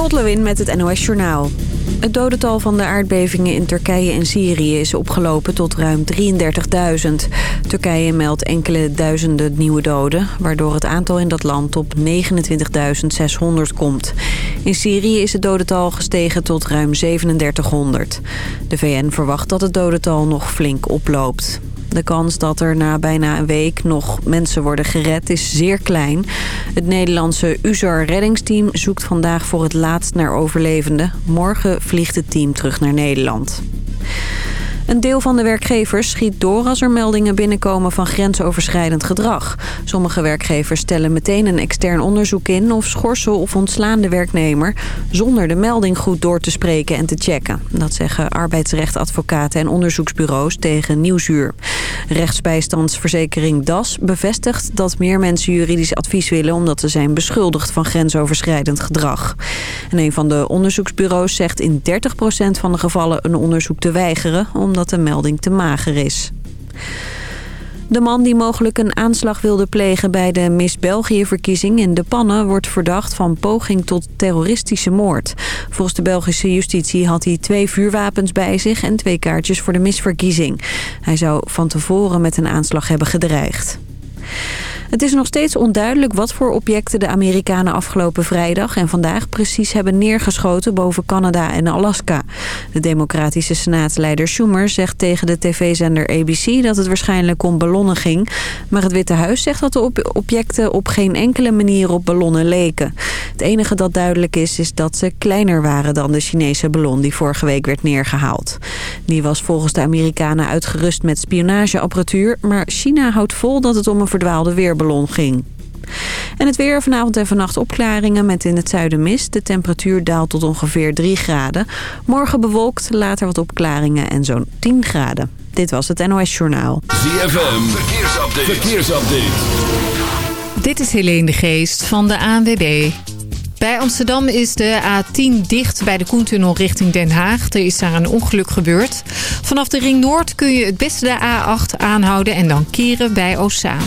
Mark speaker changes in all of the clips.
Speaker 1: Lot met het NOS Journaal. Het dodental van de aardbevingen in Turkije en Syrië is opgelopen tot ruim 33.000. Turkije meldt enkele duizenden nieuwe doden... waardoor het aantal in dat land op 29.600 komt. In Syrië is het dodental gestegen tot ruim 3700. De VN verwacht dat het dodental nog flink oploopt. De kans dat er na bijna een week nog mensen worden gered is zeer klein. Het Nederlandse UZAR reddingsteam zoekt vandaag voor het laatst naar overlevenden. Morgen vliegt het team terug naar Nederland. Een deel van de werkgevers schiet door als er meldingen binnenkomen van grensoverschrijdend gedrag. Sommige werkgevers stellen meteen een extern onderzoek in of schorsen of ontslaan de werknemer... zonder de melding goed door te spreken en te checken. Dat zeggen arbeidsrechtadvocaten en onderzoeksbureaus tegen Nieuwsuur. Rechtsbijstandsverzekering DAS bevestigt dat meer mensen juridisch advies willen... omdat ze zijn beschuldigd van grensoverschrijdend gedrag. En een van de onderzoeksbureaus zegt in 30% van de gevallen een onderzoek te weigeren... omdat omdat de melding te mager is. De man die mogelijk een aanslag wilde plegen bij de Miss België-verkiezing in De Pannen... wordt verdacht van poging tot terroristische moord. Volgens de Belgische justitie had hij twee vuurwapens bij zich... en twee kaartjes voor de misverkiezing. Hij zou van tevoren met een aanslag hebben gedreigd. Het is nog steeds onduidelijk wat voor objecten de Amerikanen afgelopen vrijdag en vandaag precies hebben neergeschoten boven Canada en Alaska. De democratische senaatsleider Schumer zegt tegen de tv-zender ABC dat het waarschijnlijk om ballonnen ging. Maar het Witte Huis zegt dat de objecten op geen enkele manier op ballonnen leken. Het enige dat duidelijk is, is dat ze kleiner waren dan de Chinese ballon die vorige week werd neergehaald. Die was volgens de Amerikanen uitgerust met spionageapparatuur, maar China houdt vol dat het om een verdwaalde ging. En het weer vanavond en vannacht opklaringen met in het zuiden mist. De temperatuur daalt tot ongeveer 3 graden. Morgen bewolkt, later wat opklaringen en zo'n 10 graden. Dit was het NOS Journaal.
Speaker 2: ZFM, verkeersupdate. verkeersupdate.
Speaker 3: Dit is Helene de Geest van de ANWB. Bij Amsterdam is de A10 dicht bij de Koentunnel richting Den Haag. Er is daar een ongeluk gebeurd. Vanaf de Ring Noord kun je het beste de A8 aanhouden en dan keren bij Ossaan.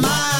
Speaker 4: my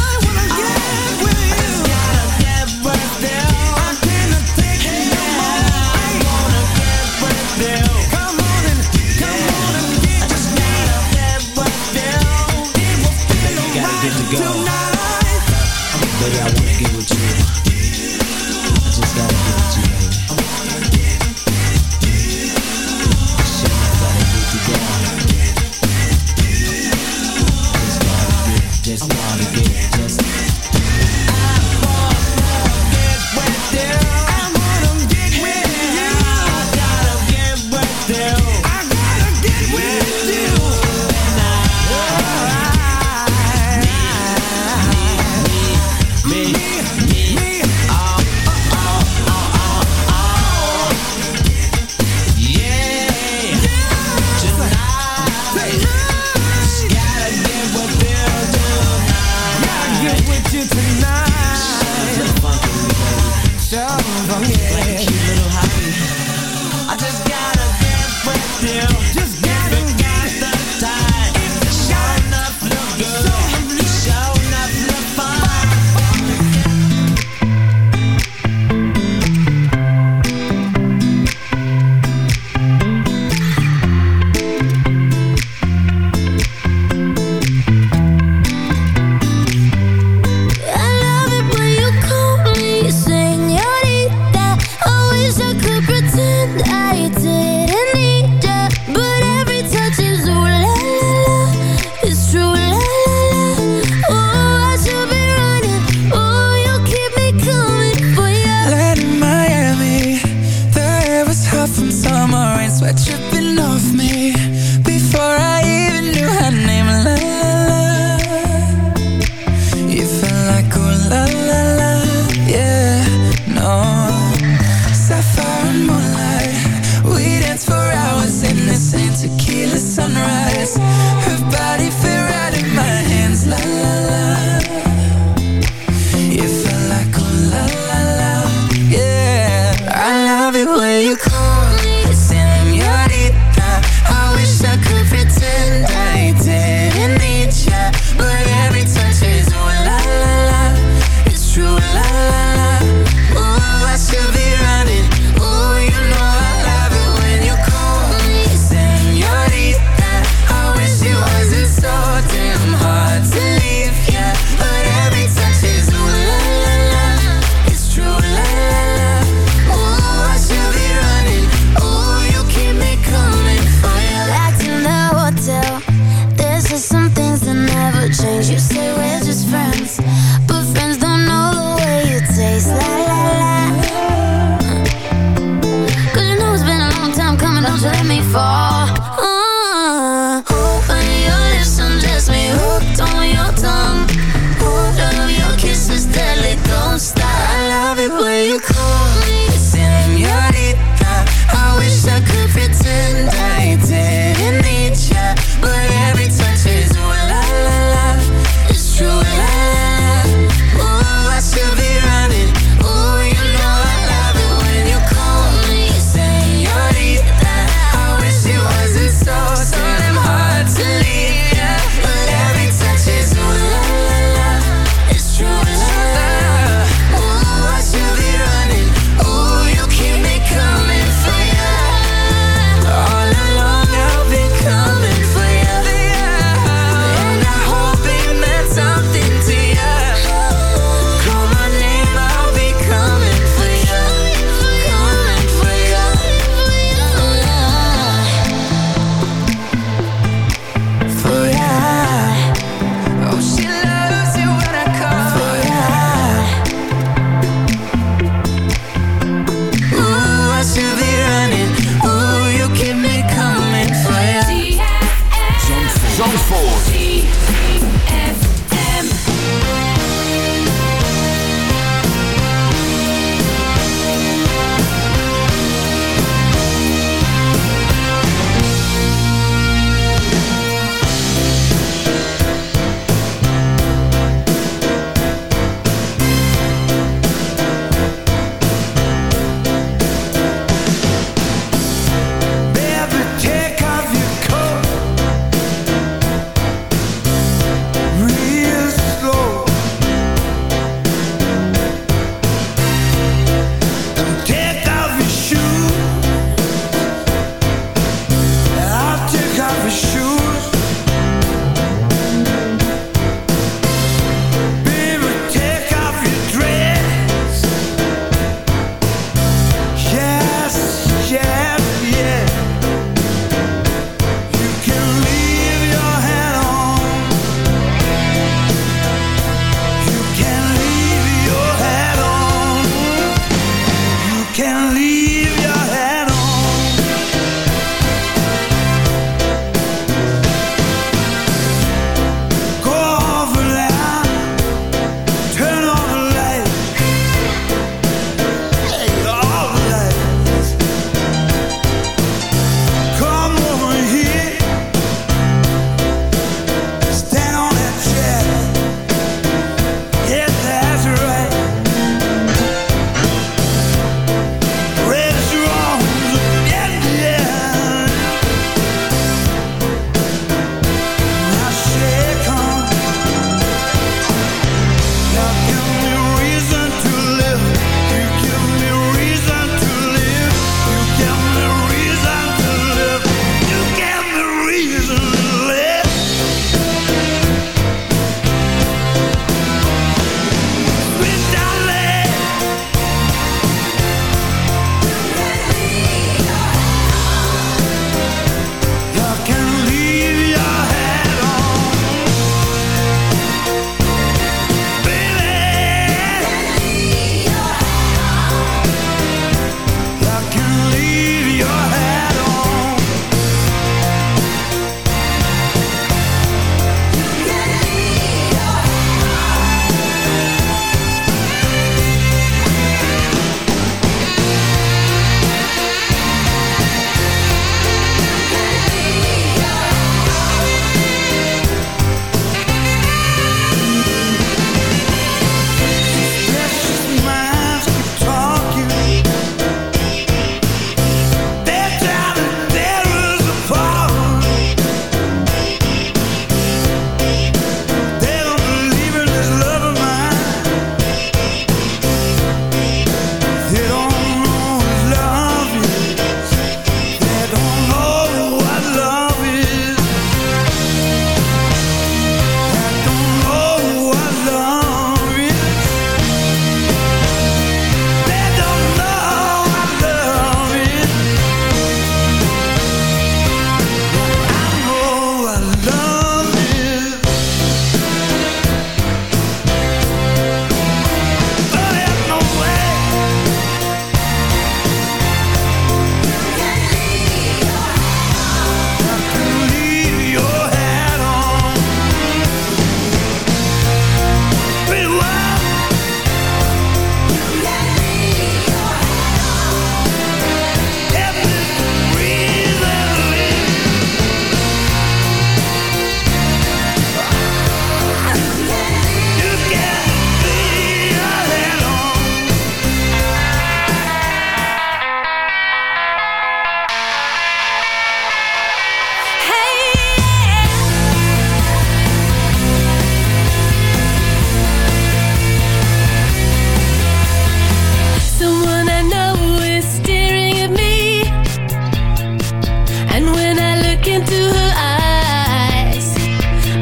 Speaker 5: Into her eyes,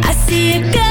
Speaker 5: I see a girl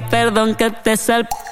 Speaker 6: perdón que te salpique.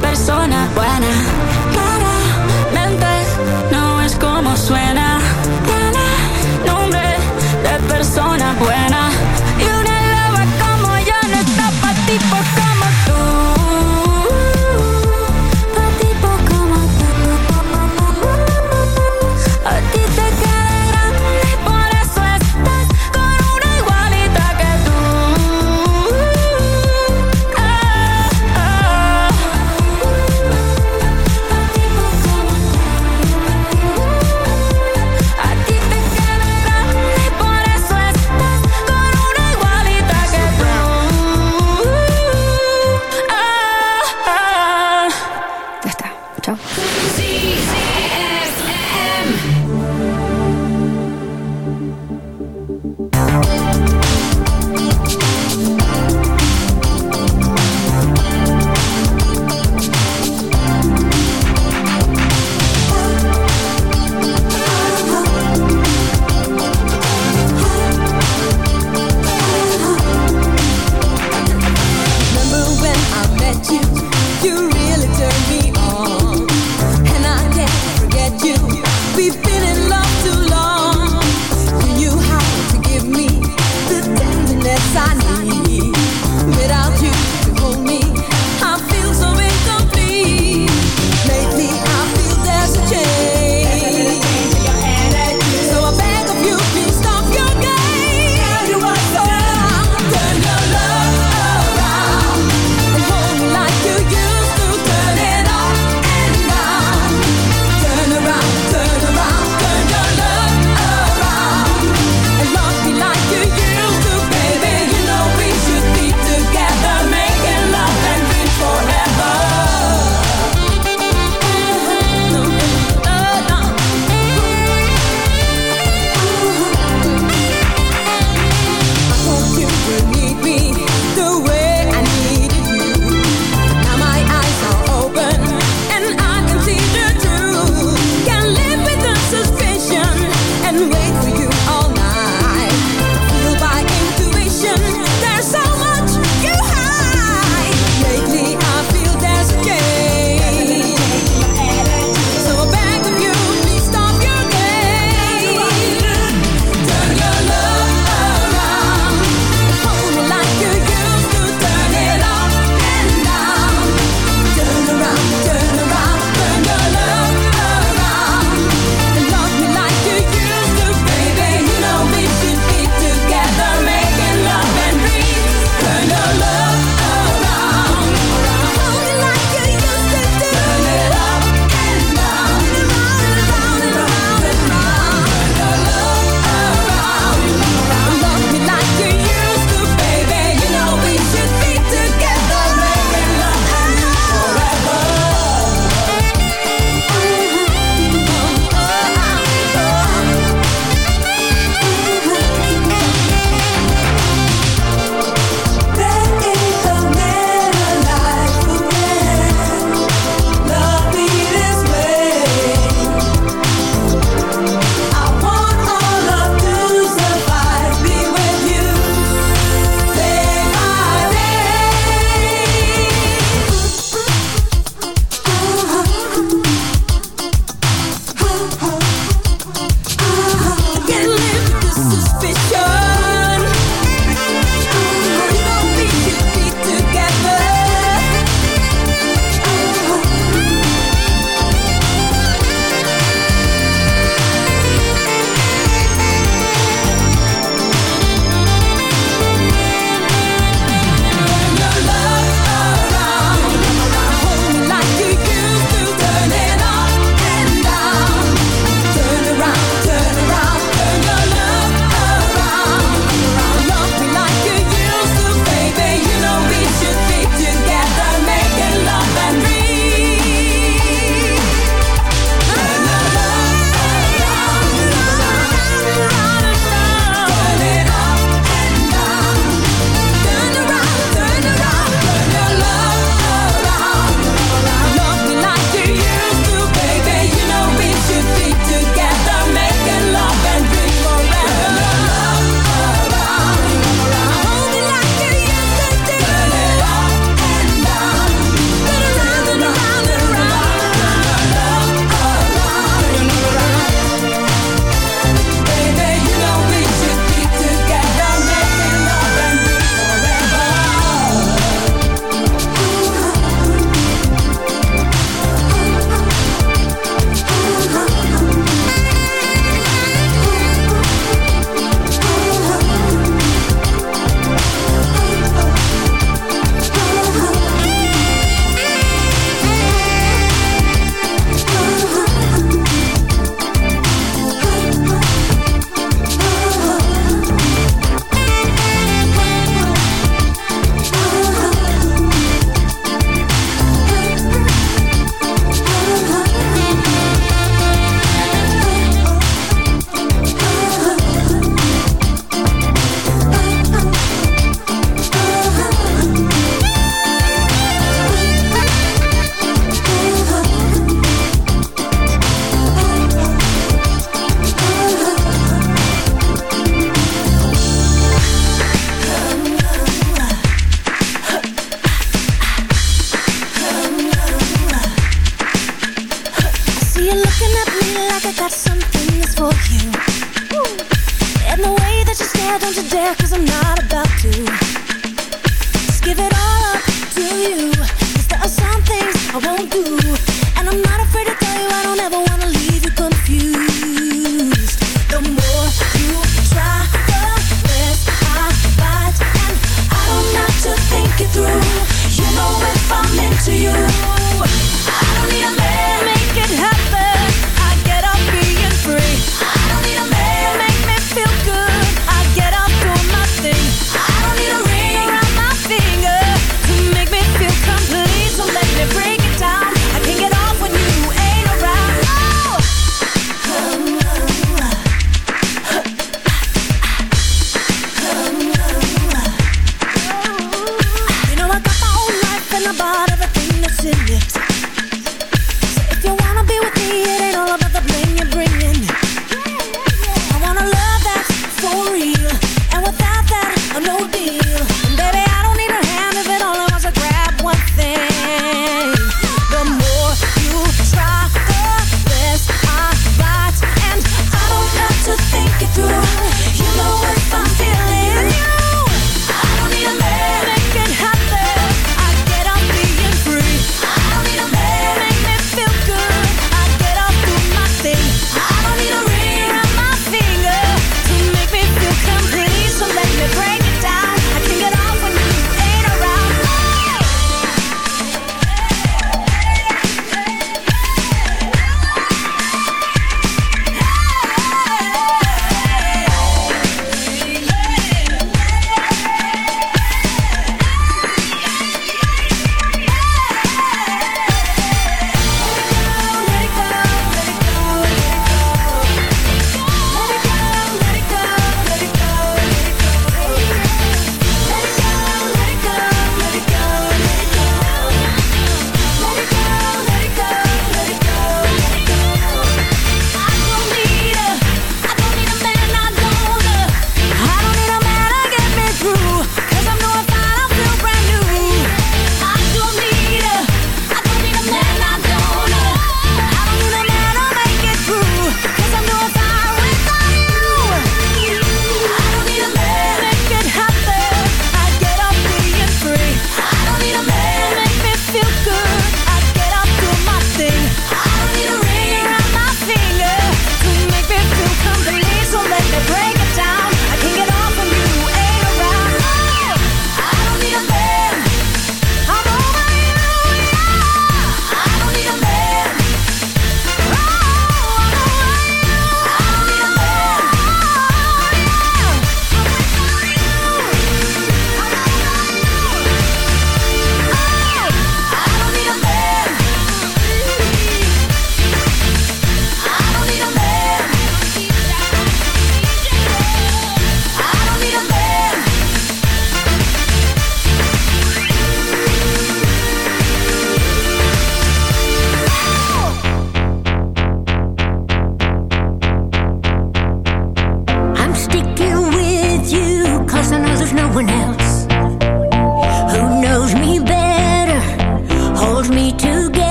Speaker 6: persona buena. Claramente no es como suena.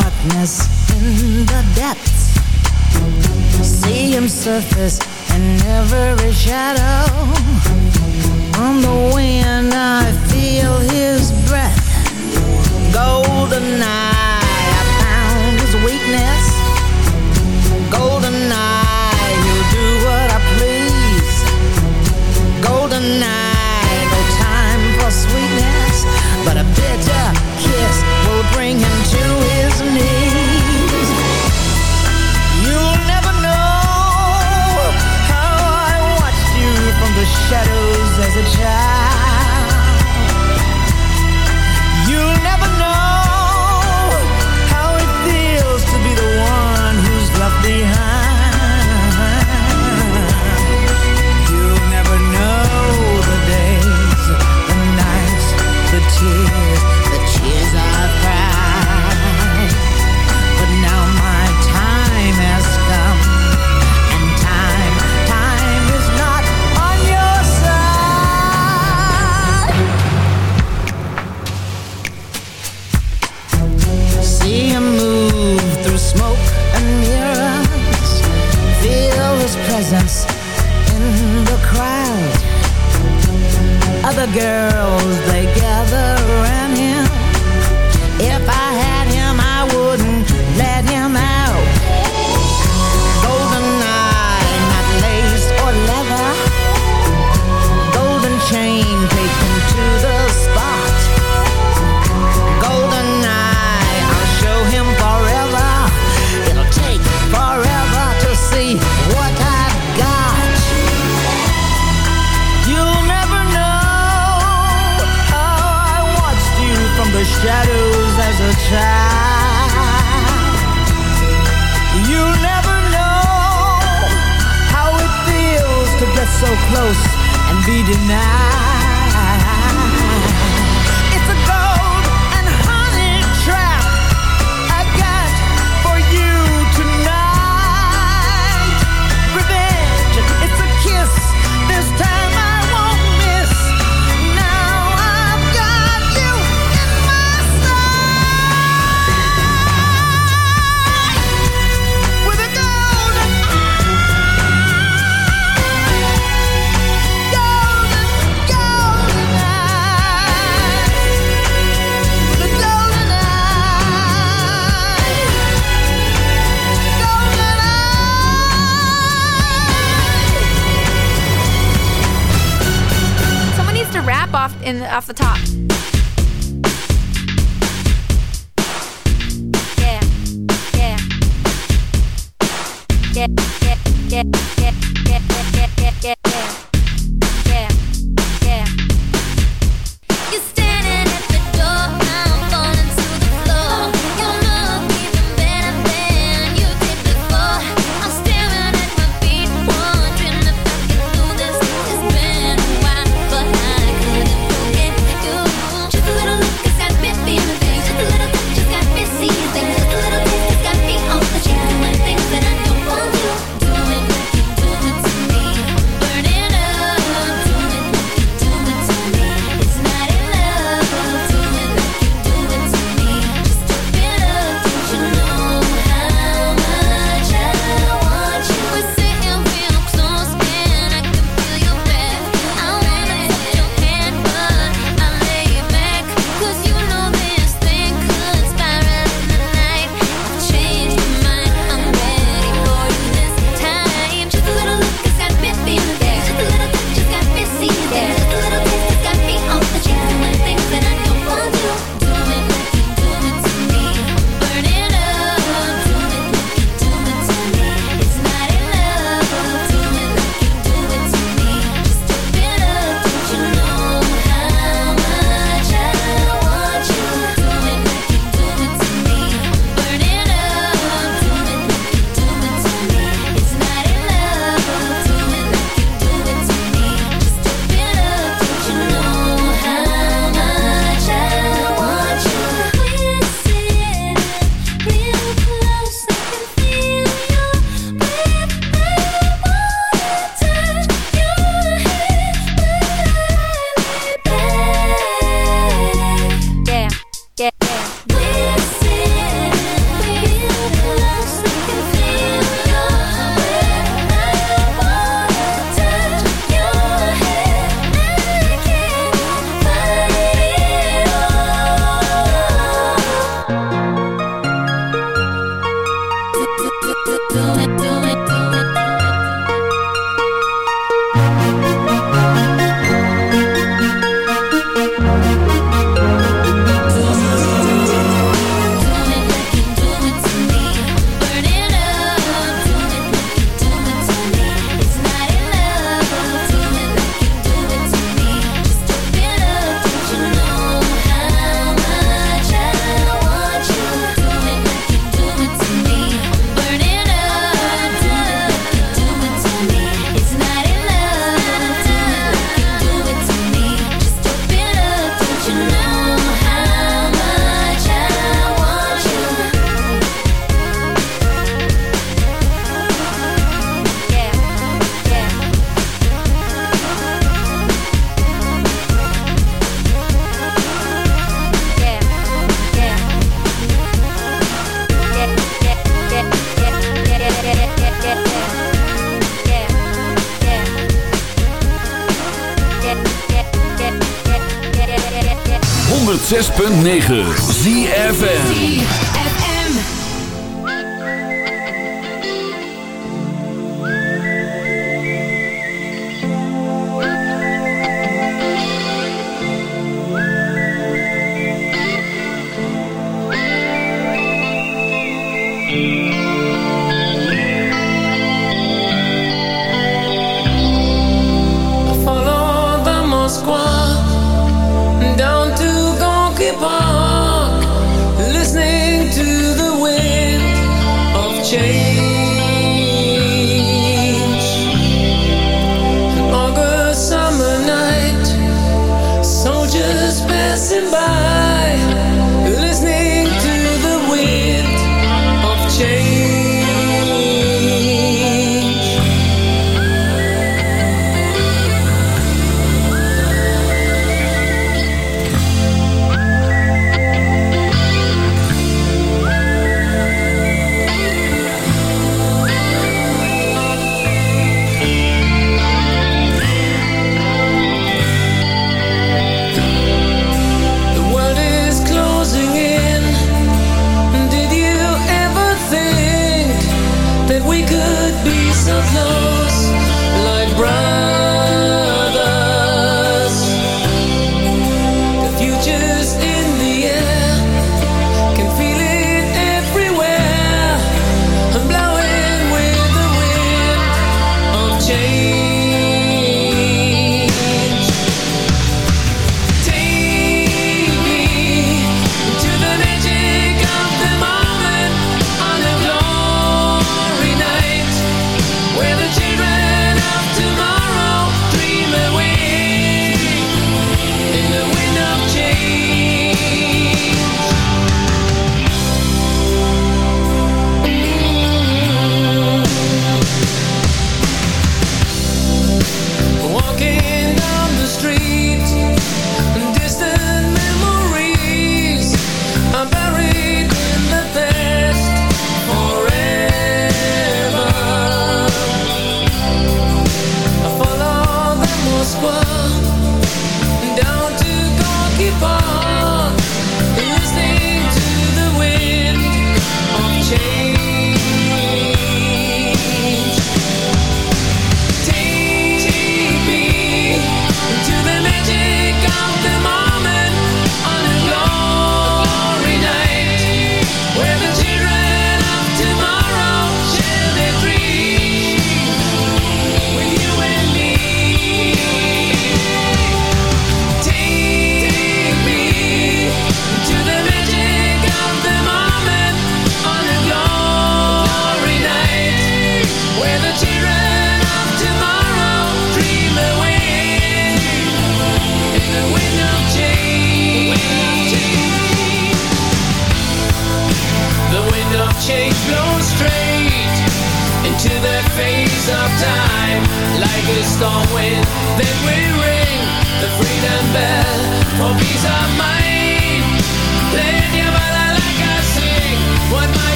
Speaker 7: darkness in the depths. See him surface in every shadow. On the wind I feel his breath. Golden eye. girl. shadows as a child. You never know how it feels to get so close and be denied.
Speaker 8: off the top.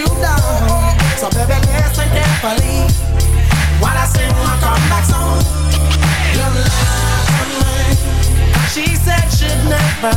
Speaker 8: you
Speaker 9: down. So
Speaker 10: baby, listen carefully while I sing my comeback song. You lied to me. She said she'd never